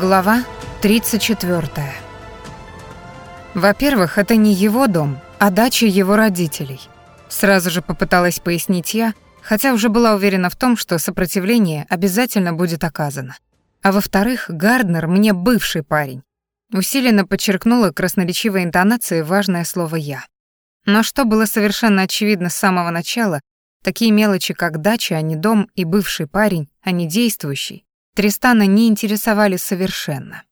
Глава 34. Во-первых, это не его дом, а дача его родителей. Сразу же попыталась пояснить я, хотя уже была уверена в том, что сопротивление обязательно будет оказано. А во-вторых, Гарднер мне бывший парень. Усиленно подчеркнула красноречивой интонацией важное слово «я». Но что было совершенно очевидно с самого начала, такие мелочи, как дача, а не дом, и бывший парень, а не действующий, Тристана не интересовали совершенно.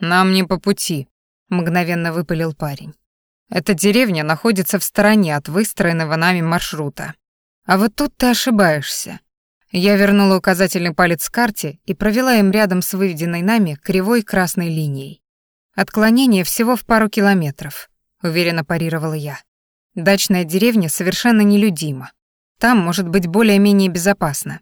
«Нам не по пути», — мгновенно выпалил парень. «Эта деревня находится в стороне от выстроенного нами маршрута. А вот тут ты ошибаешься». Я вернула указательный палец к карте и провела им рядом с выведенной нами кривой красной линией. Отклонение всего в пару километров, уверенно парировала я. Дачная деревня совершенно нелюдима. Там может быть более-менее безопасно.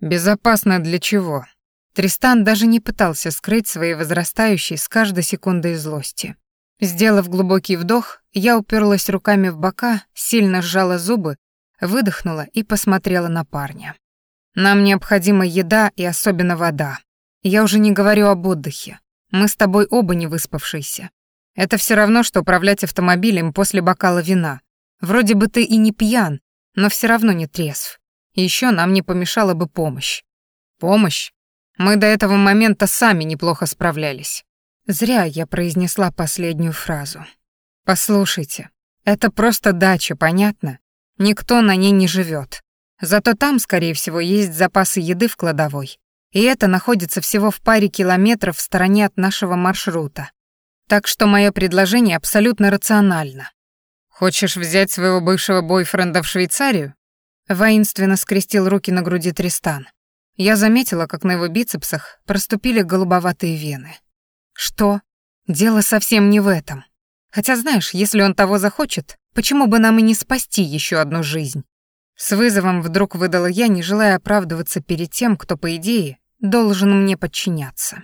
Безопасно для чего? Тристан даже не пытался скрыть свои возрастающие с каждой секундой злости. Сделав глубокий вдох, я уперлась руками в бока, сильно сжала зубы, выдохнула и посмотрела на парня. «Нам необходима еда и особенно вода. Я уже не говорю об отдыхе. Мы с тобой оба не выспавшиеся. Это все равно, что управлять автомобилем после бокала вина. Вроде бы ты и не пьян, но все равно не трезв. Еще нам не помешала бы помощь». «Помощь? Мы до этого момента сами неплохо справлялись. Зря я произнесла последнюю фразу. Послушайте, это просто дача, понятно? Никто на ней не живет. Зато там, скорее всего, есть запасы еды в кладовой. И это находится всего в паре километров в стороне от нашего маршрута. Так что мое предложение абсолютно рационально. Хочешь взять своего бывшего бойфренда в Швейцарию? Воинственно скрестил руки на груди Тристан. Я заметила, как на его бицепсах проступили голубоватые вены. Что? Дело совсем не в этом. Хотя, знаешь, если он того захочет, почему бы нам и не спасти еще одну жизнь? С вызовом вдруг выдала я, не желая оправдываться перед тем, кто, по идее, должен мне подчиняться.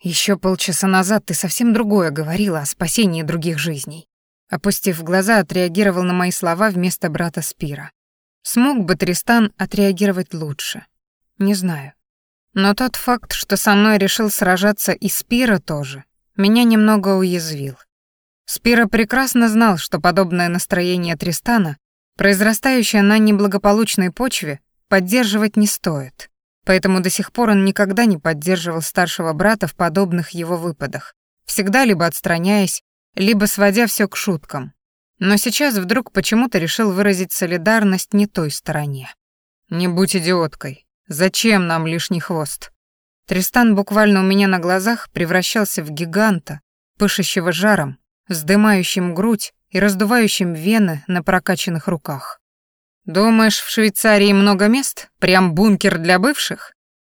Еще полчаса назад ты совсем другое говорила о спасении других жизней. Опустив глаза, отреагировал на мои слова вместо брата Спира. Смог бы Тристан отреагировать лучше. Не знаю. Но тот факт, что со мной решил сражаться и Спира тоже, меня немного уязвил. Спира прекрасно знал, что подобное настроение Тристана, произрастающее на неблагополучной почве, поддерживать не стоит. Поэтому до сих пор он никогда не поддерживал старшего брата в подобных его выпадах, всегда либо отстраняясь, либо сводя все к шуткам. Но сейчас вдруг почему-то решил выразить солидарность не той стороне. «Не будь идиоткой», Зачем нам лишний хвост? Тристан буквально у меня на глазах превращался в гиганта, пышущего жаром, вздымающим грудь и раздувающим вены на прокачанных руках. «Думаешь, в Швейцарии много мест? Прям бункер для бывших?»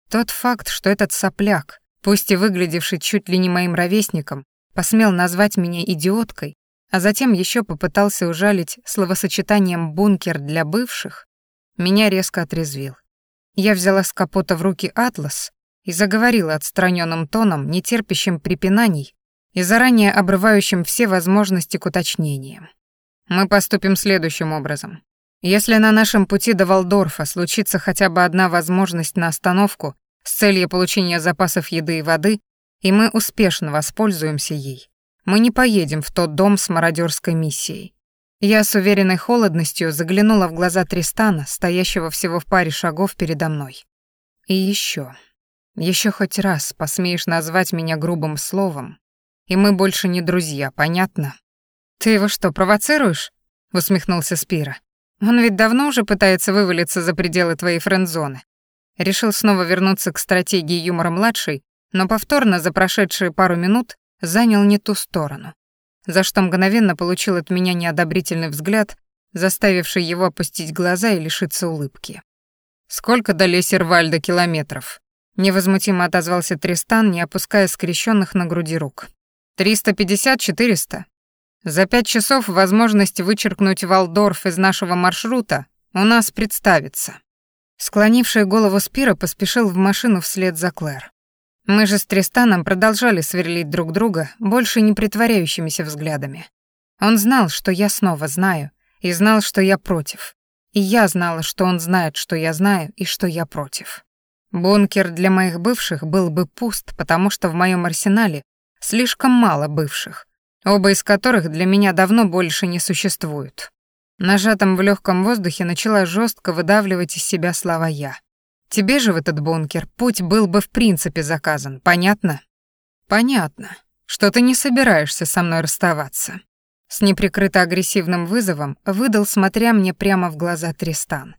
Тот факт, что этот сопляк, пусть и выглядевший чуть ли не моим ровесником, посмел назвать меня идиоткой, а затем еще попытался ужалить словосочетанием «бункер для бывших», меня резко отрезвил. Я взяла с капота в руки атлас и заговорила отстраненным тоном, не терпящим препинаний и заранее обрывающим все возможности к уточнениям. Мы поступим следующим образом. Если на нашем пути до Валдорфа случится хотя бы одна возможность на остановку с целью получения запасов еды и воды, и мы успешно воспользуемся ей, мы не поедем в тот дом с мародерской миссией. Я с уверенной холодностью заглянула в глаза Тристана, стоящего всего в паре шагов передо мной. И еще, еще хоть раз посмеешь назвать меня грубым словом, и мы больше не друзья, понятно? Ты его что, провоцируешь? усмехнулся Спира. Он ведь давно уже пытается вывалиться за пределы твоей френдзоны. Решил снова вернуться к стратегии юмора младшей, но повторно за прошедшие пару минут занял не ту сторону за что мгновенно получил от меня неодобрительный взгляд, заставивший его опустить глаза и лишиться улыбки. «Сколько до Лесервальда километров?» Невозмутимо отозвался Тристан, не опуская скрещенных на груди рук. «Триста пятьдесят-четыреста. За пять часов возможность вычеркнуть Валдорф из нашего маршрута у нас представится». Склонивший голову Спира поспешил в машину вслед за Клэр. Мы же с Тристаном продолжали сверлить друг друга больше не притворяющимися взглядами. Он знал, что я снова знаю, и знал, что я против. И я знала, что он знает, что я знаю и что я против. Бункер для моих бывших был бы пуст, потому что в моем арсенале слишком мало бывших, оба из которых для меня давно больше не существуют. Нажатым в легком воздухе начала жестко выдавливать из себя слова «я». Тебе же в этот бункер путь был бы в принципе заказан, понятно? Понятно, что ты не собираешься со мной расставаться. С неприкрыто агрессивным вызовом выдал, смотря мне прямо в глаза Тристан.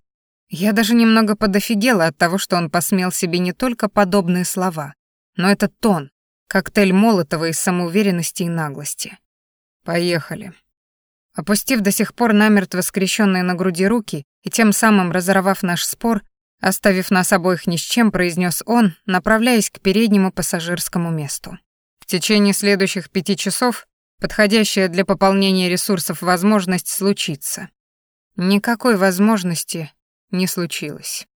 Я даже немного подофигела от того, что он посмел себе не только подобные слова, но этот тон, коктейль Молотова из самоуверенности и наглости. Поехали. Опустив до сих пор намертво скрещенные на груди руки и тем самым разорвав наш спор, оставив нас обоих ни с чем, произнес он, направляясь к переднему пассажирскому месту. В течение следующих пяти часов подходящая для пополнения ресурсов возможность случится. Никакой возможности не случилось.